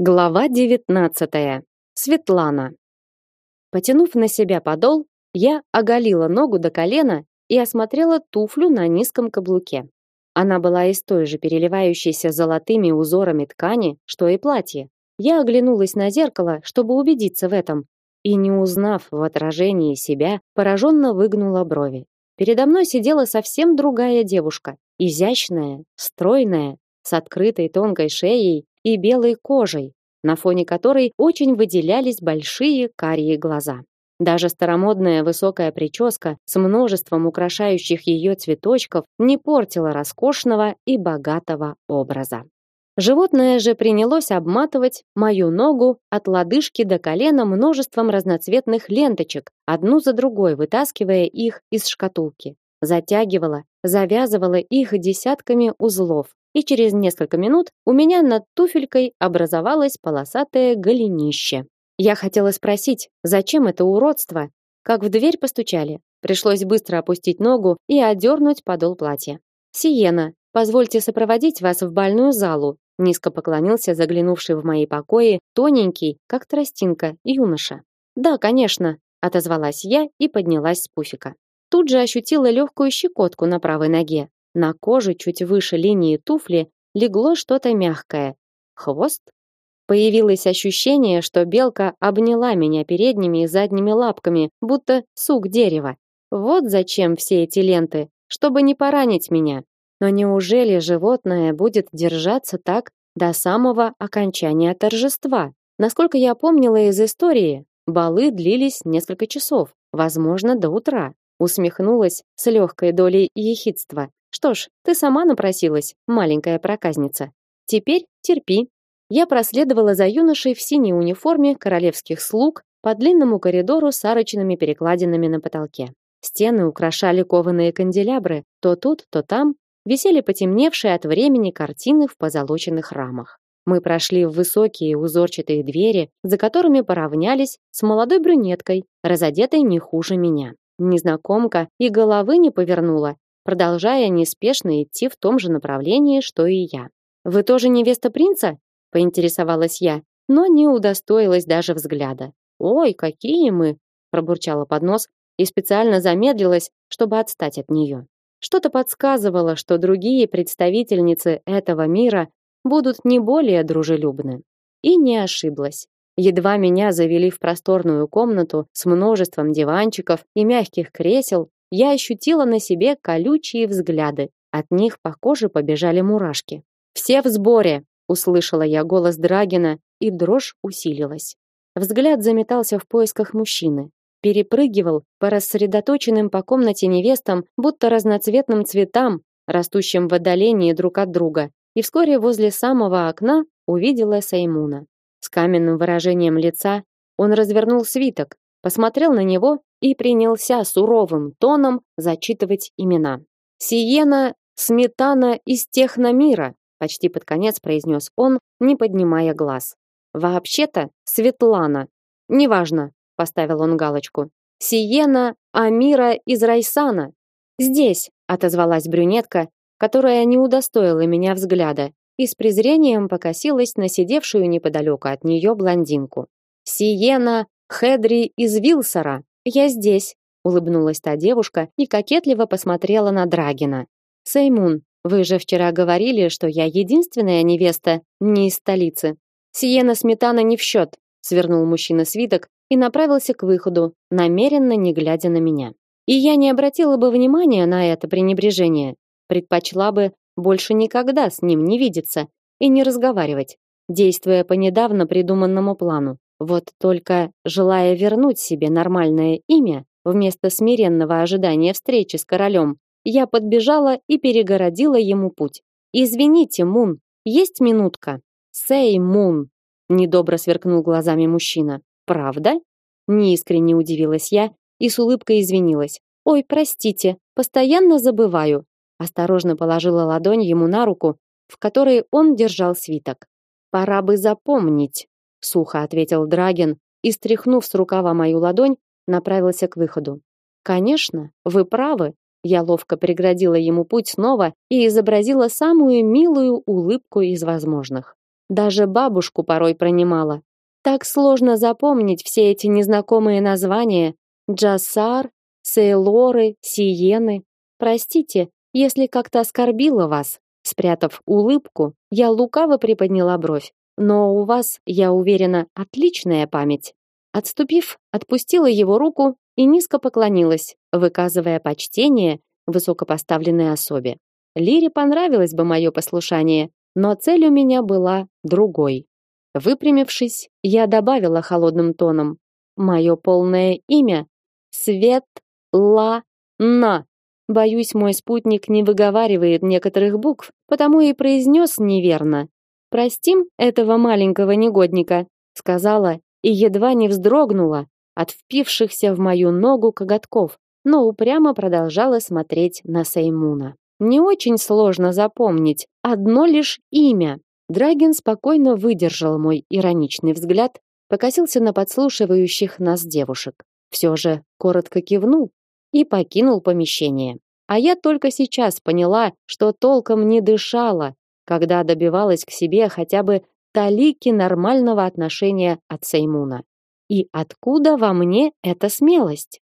Глава 19. Светлана. Потянув на себя подол, я оголила ногу до колена и осмотрела туфлю на низком каблуке. Она была из той же переливающейся золотыми узорами ткани, что и платье. Я оглянулась на зеркало, чтобы убедиться в этом, и не узнав в отражении себя, пораженно выгнула брови. Передо мной сидела совсем другая девушка, изящная, стройная, с открытой тонкой шеей и белой кожей, на фоне которой очень выделялись большие карие глаза. Даже старомодная высокая прическа с множеством украшающих ее цветочков не портила роскошного и богатого образа. Животное же принялось обматывать мою ногу от лодыжки до колена множеством разноцветных ленточек, одну за другой вытаскивая их из шкатулки. Затягивала, завязывала их десятками узлов, и через несколько минут у меня над туфелькой образовалось полосатое голенище. Я хотела спросить, зачем это уродство, как в дверь постучали. Пришлось быстро опустить ногу и одернуть подол платья. Сиена, позвольте сопроводить вас в бальную залу. Низко поклонился заглянувший в мои покои тоненький, как тростинка, юноша. Да, конечно, отозвалась я и поднялась с пуфика. Тут же ощутила легкую щекотку на правой ноге. На коже чуть выше линии туфли легло что-то мягкое. Хвост? Появилось ощущение, что белка обняла меня передними и задними лапками, будто сук дерева. Вот зачем все эти ленты, чтобы не поранить меня. Но неужели животное будет держаться так до самого окончания торжества? Насколько я помнила из истории, балы длились несколько часов, возможно, до утра. Усмехнулась с легкой долей ехидства. Что ж, ты сама напросилась, маленькая проказница. Теперь терпи. Я проследовала за юношей в синей униформе королевских слуг по длинному коридору с арочными перекладинами на потолке. Стены украшали кованые канделябры, то тут, то там висели потемневшие от времени картины в позолоченных рамах. Мы прошли в высокие узорчатые двери, за которыми поравнялись с молодой брюнеткой, разодетой не хуже меня. Незнакомка и головы не повернула, продолжая неспешно идти в том же направлении, что и я. Вы тоже невеста принца? поинтересовалась я, но не удостоилась даже взгляда. Ой, какие мы, пробурчала под нос и специально замедлилась, чтобы отстать от нее. Что-то подсказывало, что другие представительницы этого мира будут не более дружелюбны. И не ошиблась. Едва меня завели в просторную комнату с множеством диванчиков и мягких кресел, я ощутила на себе колючие взгляды. От них по коже побежали мурашки. Все в сборе, услышала я голос Драгина, и дрожь усилилась. Взгляд заметался в поисках мужчины, перепрыгивал по рассредоточенным по комнате невестам, будто разноцветным цветам, растущим в отдалении друг от друга, и вскоре возле самого окна увидела Саймуна. С каменным выражением лица он развернул свиток, посмотрел на него и принялся суровым тоном зачитывать имена. Сиена Сметана из Техномира, почти под конец произнес он, не поднимая глаз. Вообще-то Светлана. Неважно, поставил он галочку. Сиена Амира из Райсана. Здесь, отозвалась брюнетка, которая не удостоила меня взгляда и с презрением покосилась на сидевшую неподалеку от нее блондинку. Сиена Хедри из Вилсора. Я здесь, улыбнулась та девушка и кокетливо посмотрела на Драгина. Сеймун, вы же вчера говорили, что я единственная невеста не из столицы. Сиена Сметана не в счет», — свернул мужчина свиток и направился к выходу, намеренно не глядя на меня. И я не обратила бы внимания на это пренебрежение, предпочла бы больше никогда с ним не видеться и не разговаривать, действуя по недавно придуманному плану. Вот только, желая вернуть себе нормальное имя, вместо смиренного ожидания встречи с королем, я подбежала и перегородила ему путь. «Извините, Мун, есть минутка?» «Сэй, Мун!» – недобро сверкнул глазами мужчина. «Правда?» – неискренне удивилась я и с улыбкой извинилась. «Ой, простите, постоянно забываю». Осторожно положила ладонь ему на руку, в которой он держал свиток. «Пора бы запомнить», сухо ответил Драген и стряхнув с рукава мою ладонь, направился к выходу. Конечно, вы правы. Я ловко преградила ему путь снова и изобразила самую милую улыбку из возможных. Даже бабушку порой пронимала. Так сложно запомнить все эти незнакомые названия: Джасар, Сейлоры, Сиены. Простите, если как-то оскорбила вас. Спрятав улыбку, я лукаво приподняла бровь. Но у вас, я уверена, отличная память. Отступив, отпустила его руку и низко поклонилась, выказывая почтение высокопоставленной особе. Лире понравилось бы мое послушание, но цель у меня была другой. Выпрямившись, я добавила холодным тоном: "Мое полное имя Свет Ла На. Боюсь, мой спутник не выговаривает некоторых букв, потому и произнес неверно. Простим этого маленького негодника, сказала и едва не вздрогнула от впившихся в мою ногу коготков, но упрямо продолжала смотреть на Сеймуна. Не очень сложно запомнить одно лишь имя. Драгин спокойно выдержал мой ироничный взгляд, покосился на подслушивающих нас девушек. Все же коротко кивнул и покинул помещение. А я только сейчас поняла, что толком не дышала, когда добивалась к себе хотя бы талики нормального отношения от Сеймуна. И откуда во мне эта смелость?